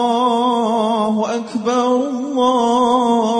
الله أكبر الله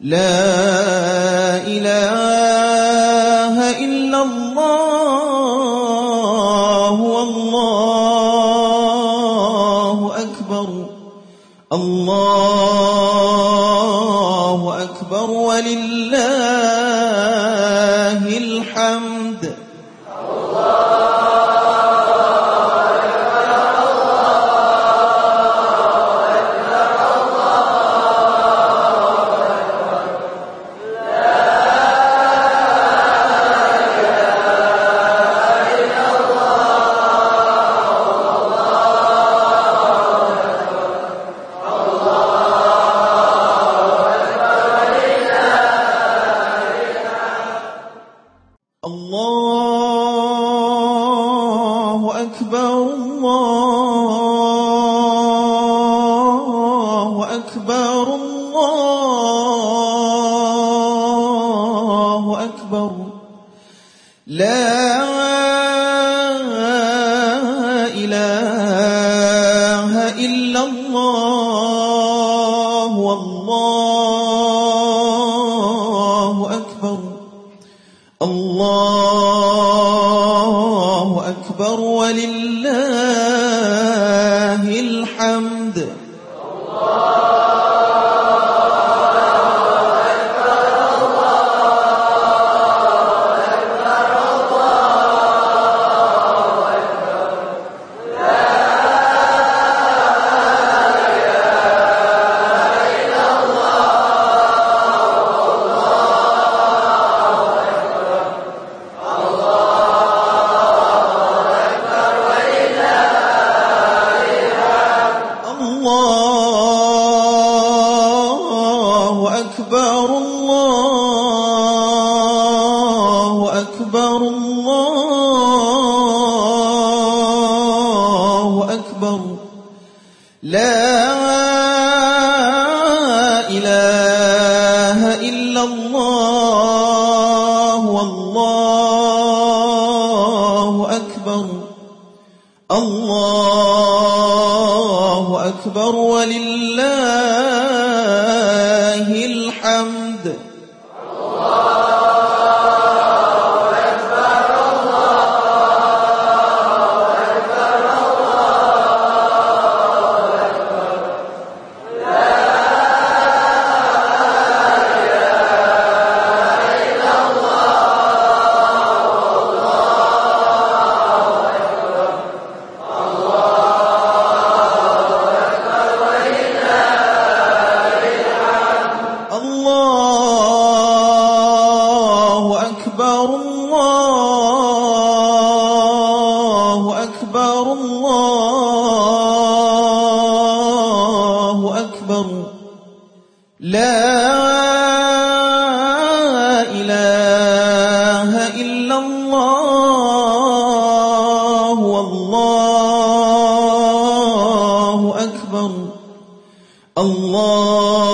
لا إله إلا الله.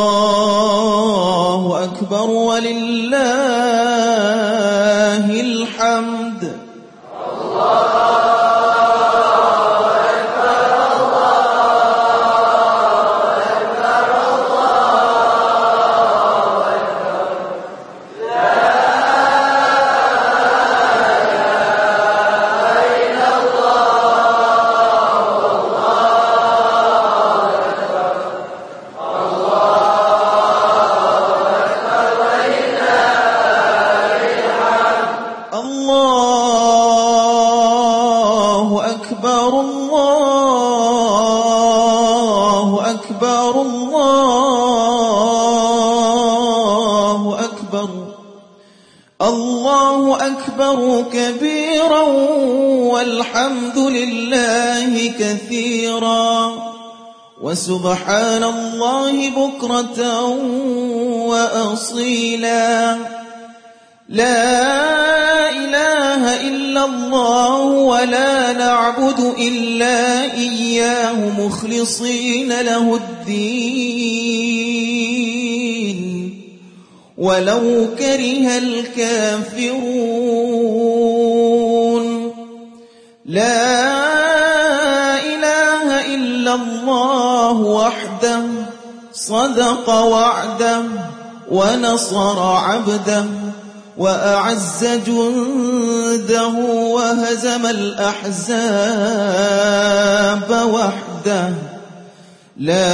الله أكبر ولله وَأَوْفَقَ وَعْدَهُ وَنَصَرَ عَبْدَهُ وَأَعَزَّ جُنْدَهُ وَهَزَمَ الْأَحْزَابَ وَحْدَهُ. لَا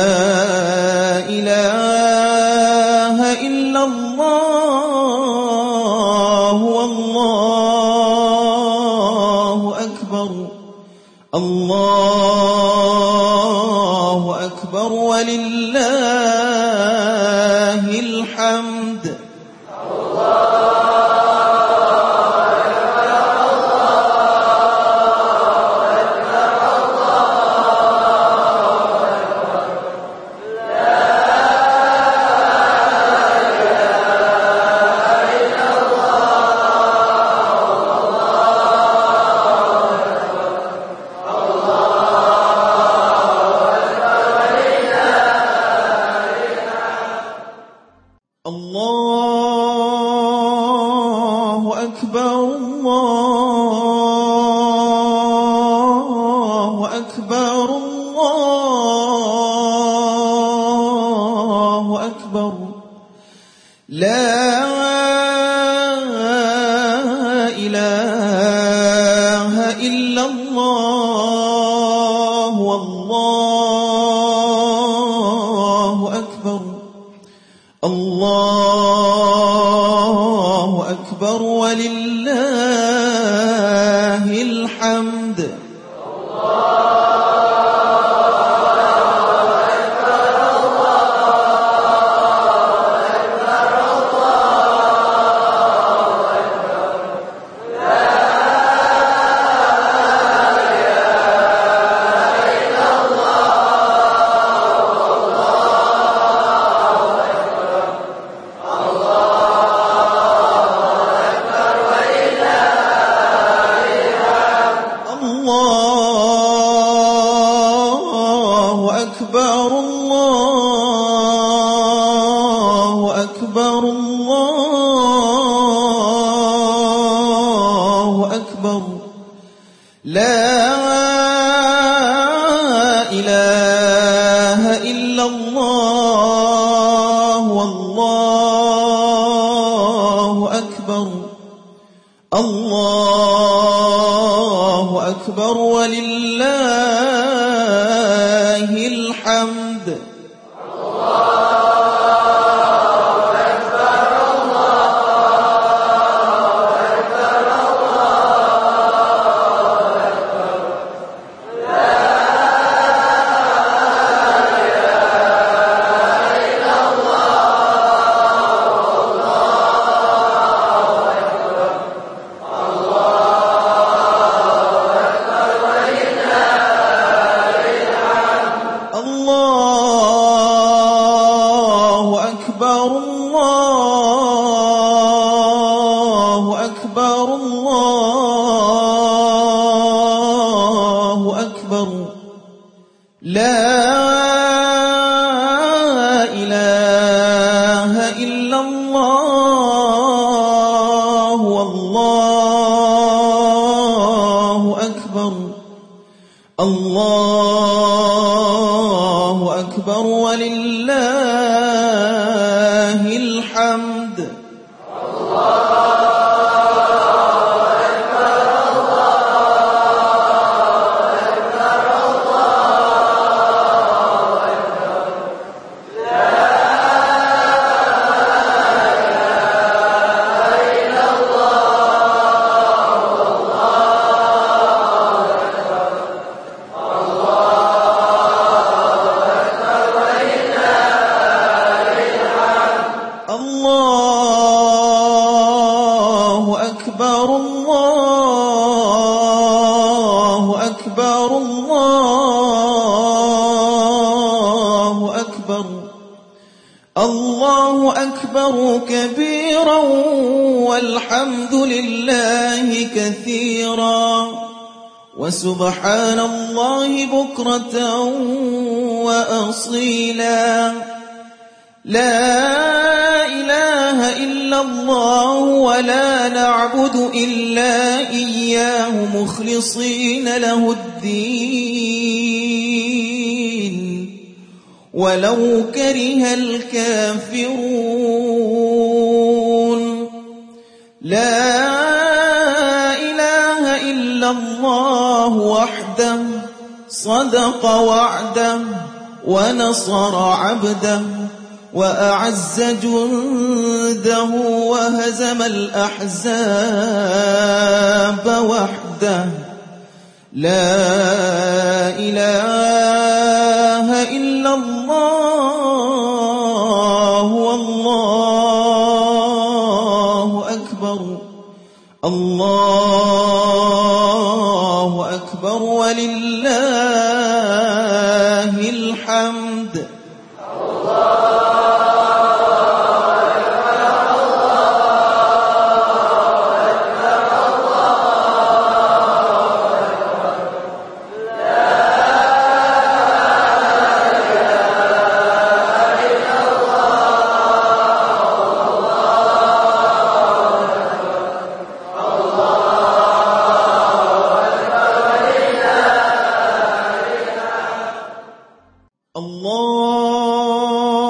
إِلَهَ إِلَّا اللَّهُ وَاللَّهُ أَكْبَرُ. الله أكبر ولله الحمد. لا الله أكبر الله أكبر الله أكبر الله أكبر كبيرا والحمد لله كثيرا وسبحان الله بكرة وأصيلا لا الله ولا نعبد إلا إياه مخلصين له الدين. ولو كره الكافرون. لا إله إلا الله وحده صدق وعده ونصر عبده. وأعز جنده وهزم الأحزاب وحده. لا إله إلا الله.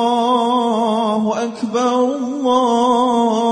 الله أكبر الله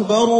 أكبر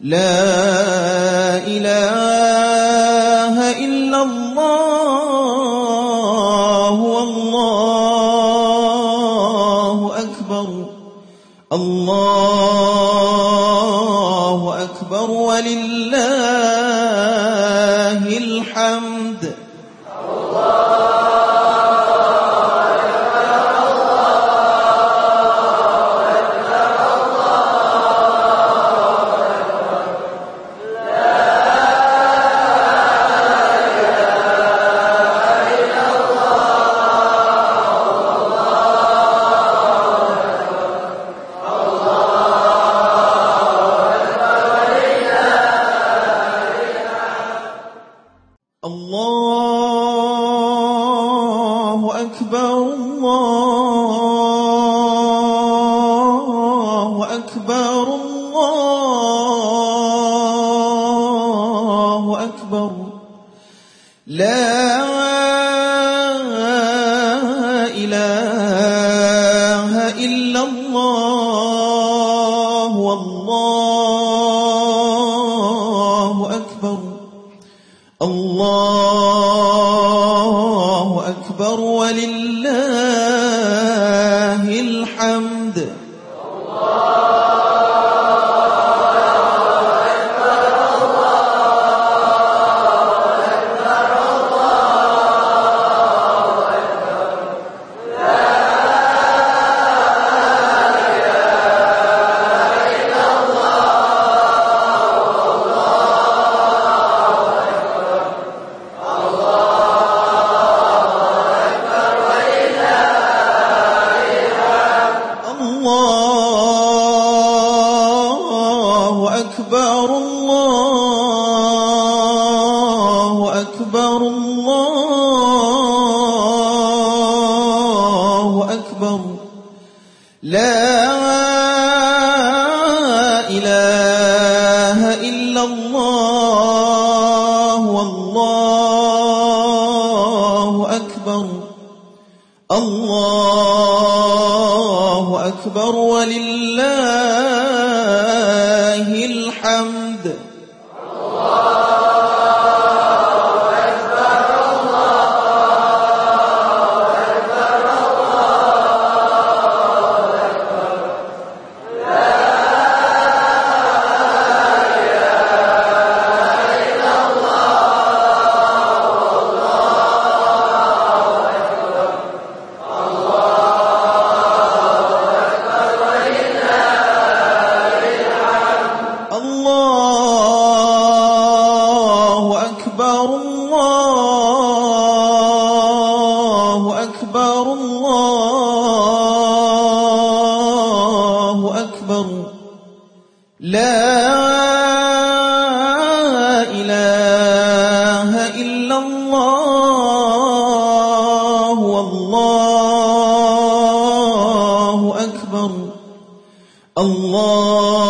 لا إله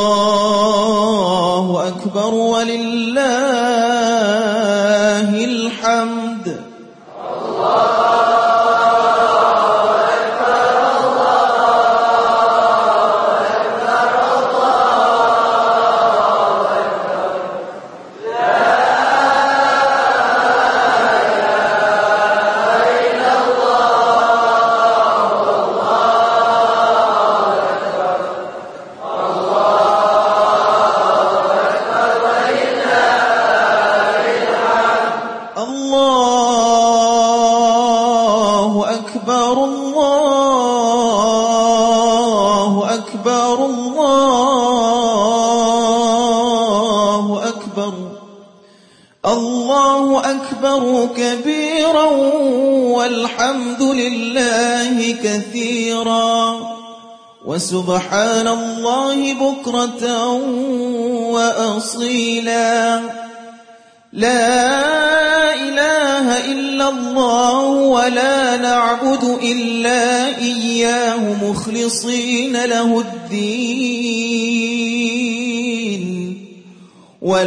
الله أكبر ولله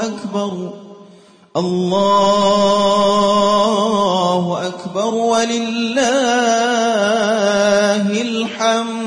أكبر. الله أكبر ولله الحمد.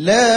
لا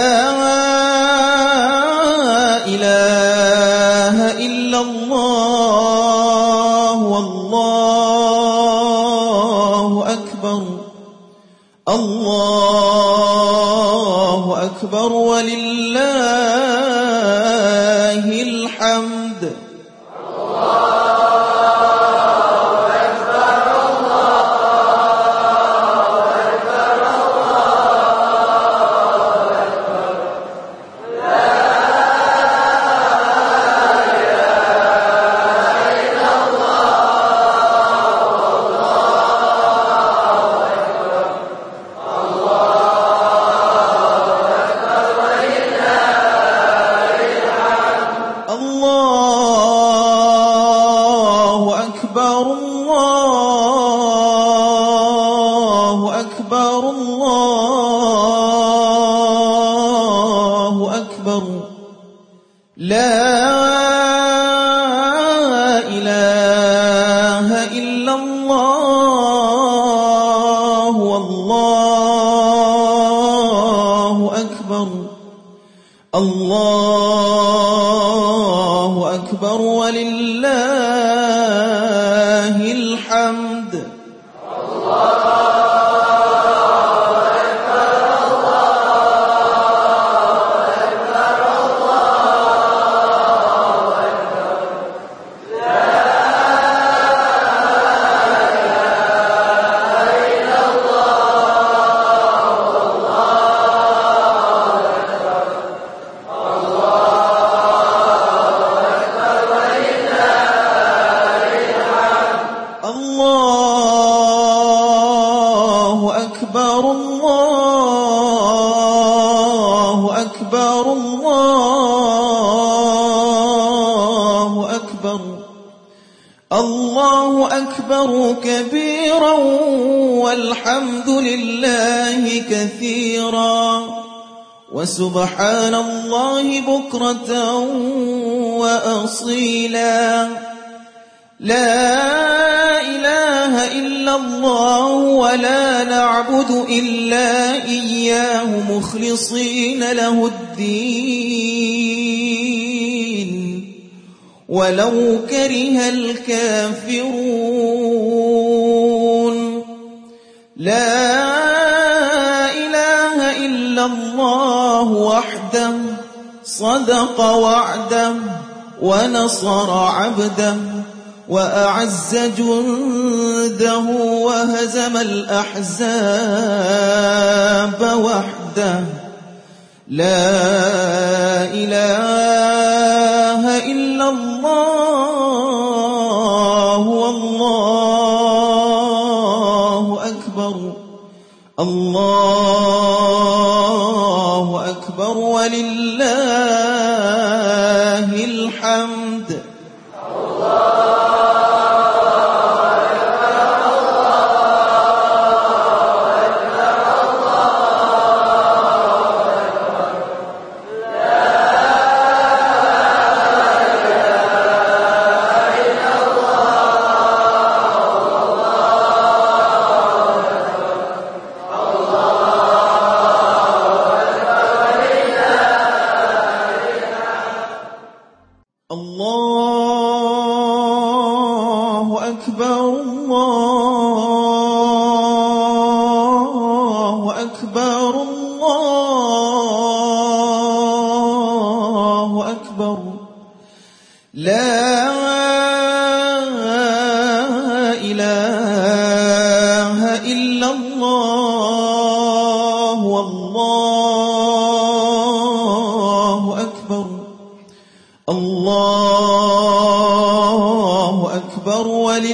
الله أكبر الله أكبر الله أكبر الله أكبر كبيرا والحمد لله كثيرا وسبحان الله بكرة وأصيلا. لا الله ولا نعبد إلا إياه مخلصين له الدين. ولو كره الكافرون. لا إله إلا الله وحده صدق وعده ونصر عبده. وأعز جنده وهزم الأحزاب وحده. لا إله إلا الله. الله أكبر الله أولي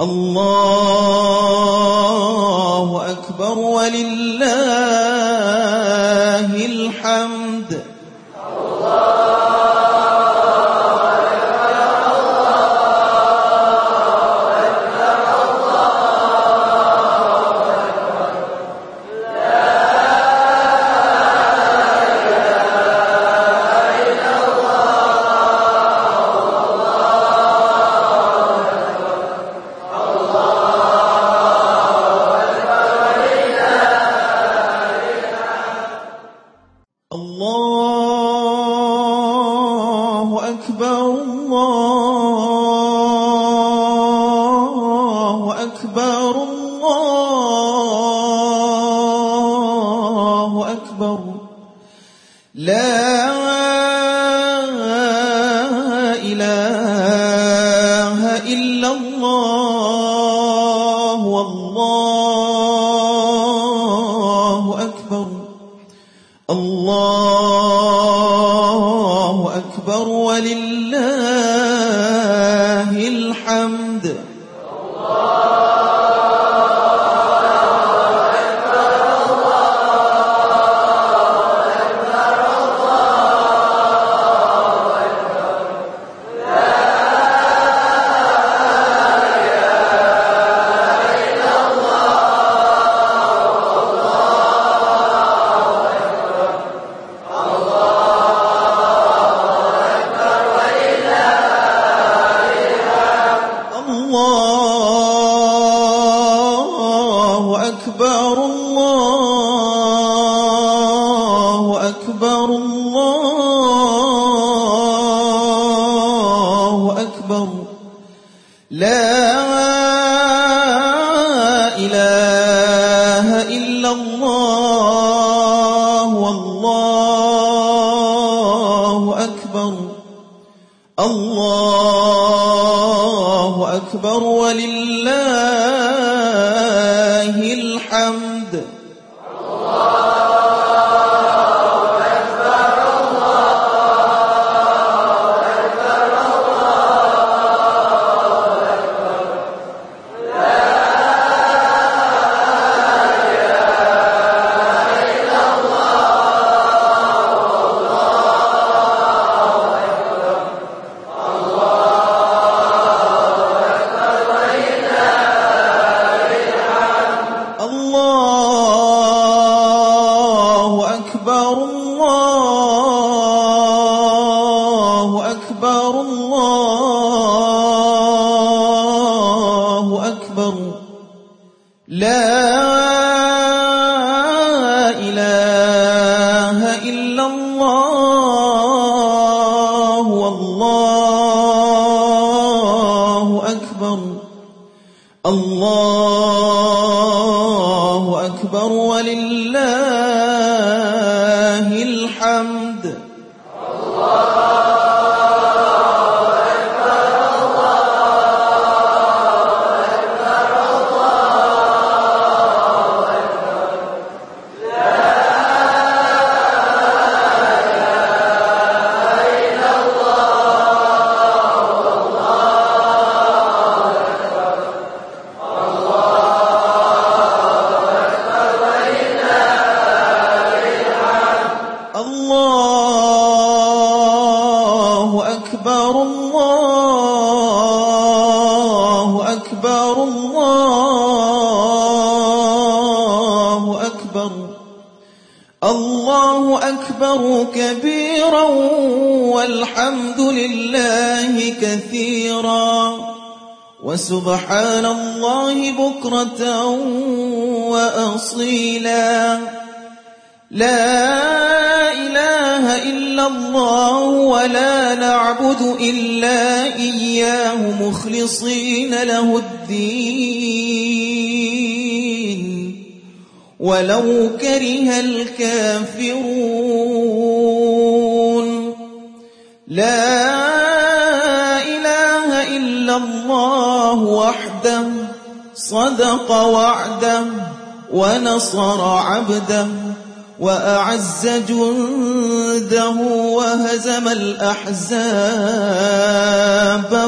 الله أكبر ولله الله أكبر ولله ونصر عبده وأعز جنده وهزم الأحزاب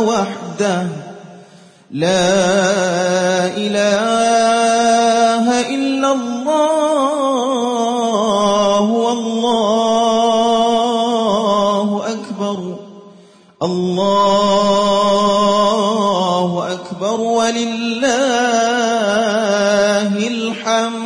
وحده. لا إله إلا الله والله أكبر. الله الله أكبر ولله الحمد.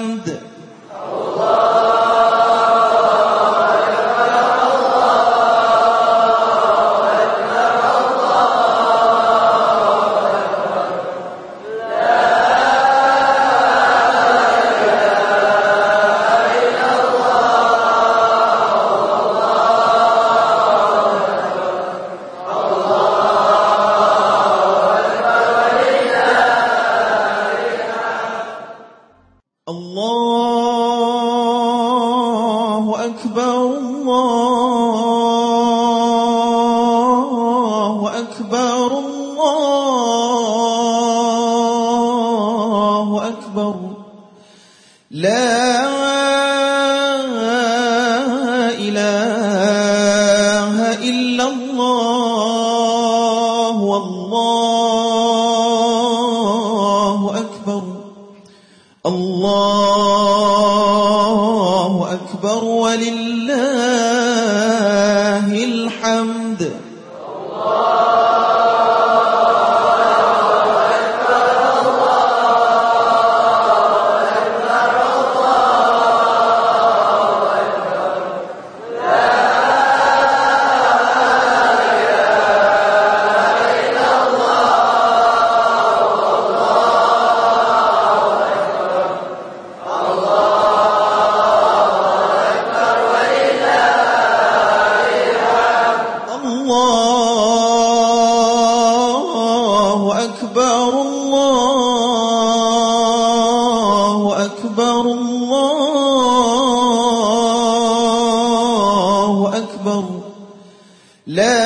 لا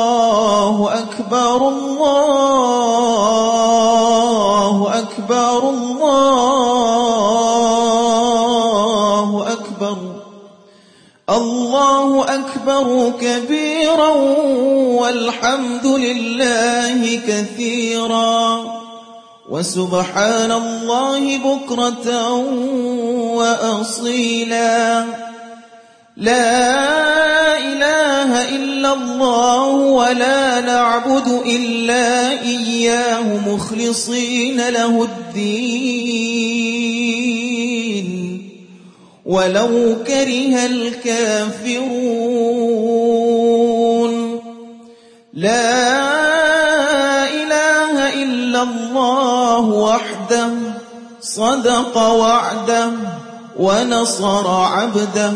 الله أكبر الله أكبر الله أكبر الله أكبر كبيرا والحمد لله كثيرا وسبحان الله بكرة وأصيلا لا نعبد إلا إياه مخلصين له الدين. ولو كره الكافرون. لا إله إلا الله وحده صدق وعده ونصر عبده.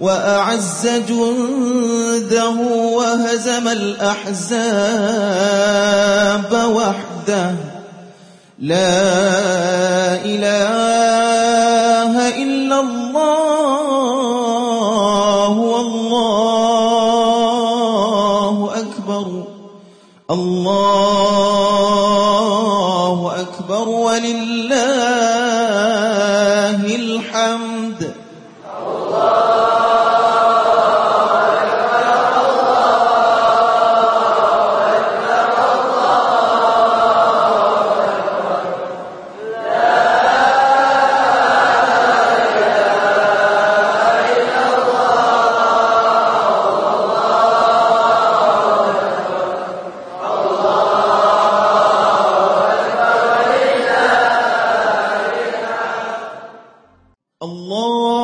وأعز جنده وهزم الأحزاب وحده. لا إله إلا الله. الله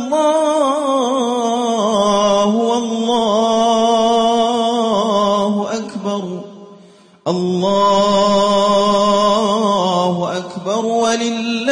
الله والله أكبر الله أكبر ولله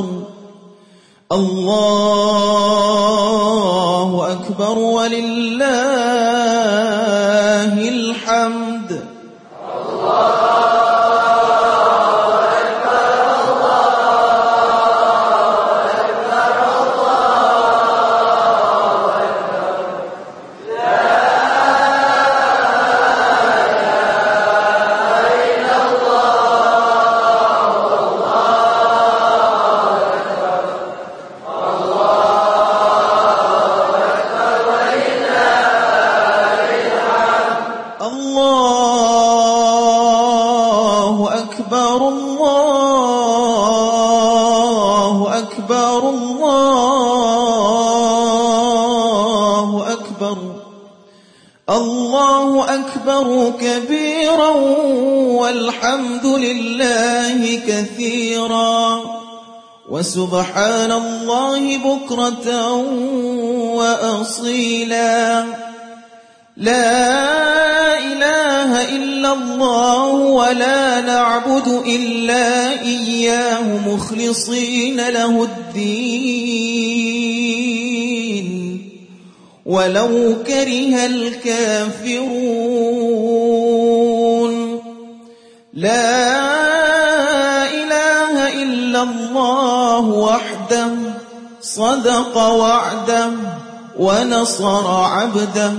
أكبر. الله أكبر ولله ونصر عبده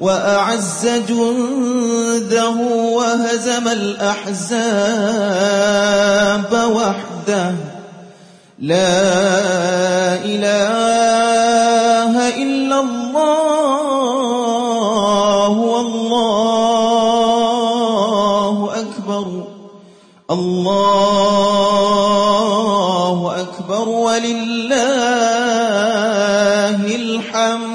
وأعز جنده وهزم الأحزاب وحده. لا إله إلا الله والله أكبر. الله أكبر ولله um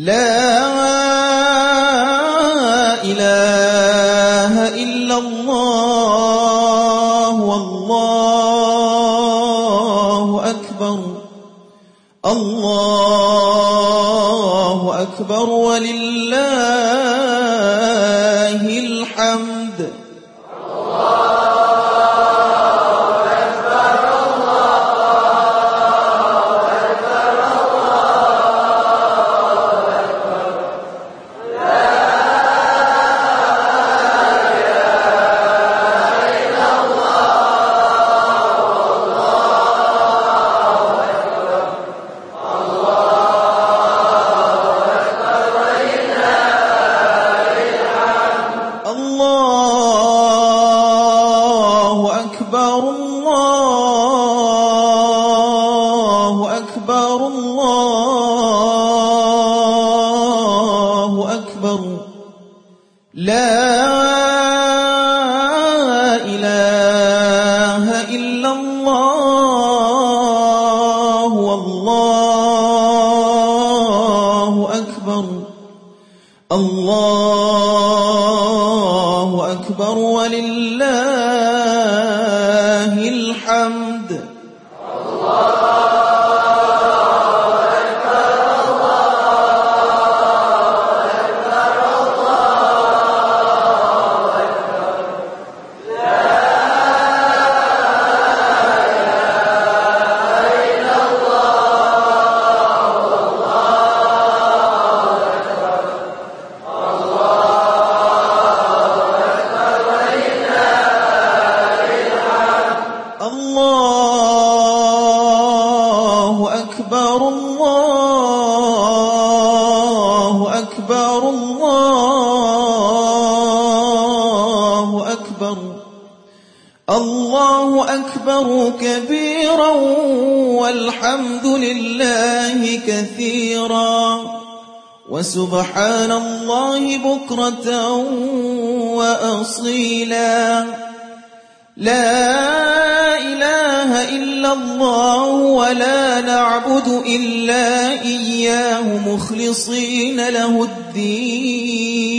لا الله أكبر الله أكبر الله أكبر. الله أكبر كبيرا والحمد لله كثيرا. وسبحان الله بكرة وأصيلا. لا الله ولا نعبد إلا إياه مخلصين له الدين.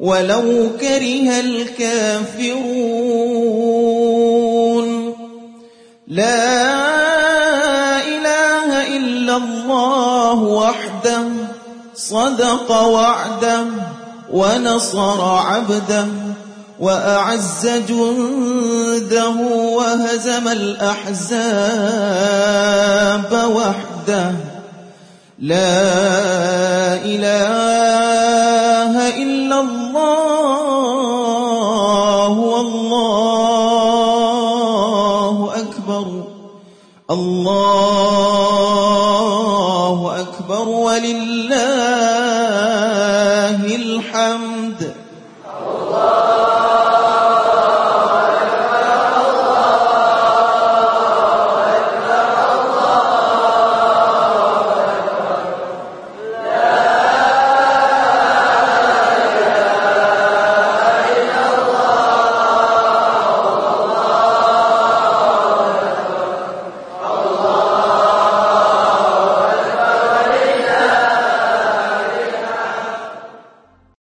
ولو كره الكافرون. لا إله إلا الله وحده صدق وعده ونصر عبده. وأعز جنده وهزم الأحزاب وحده. لا إله إلا الله والله أكبر. الله أكبر ولله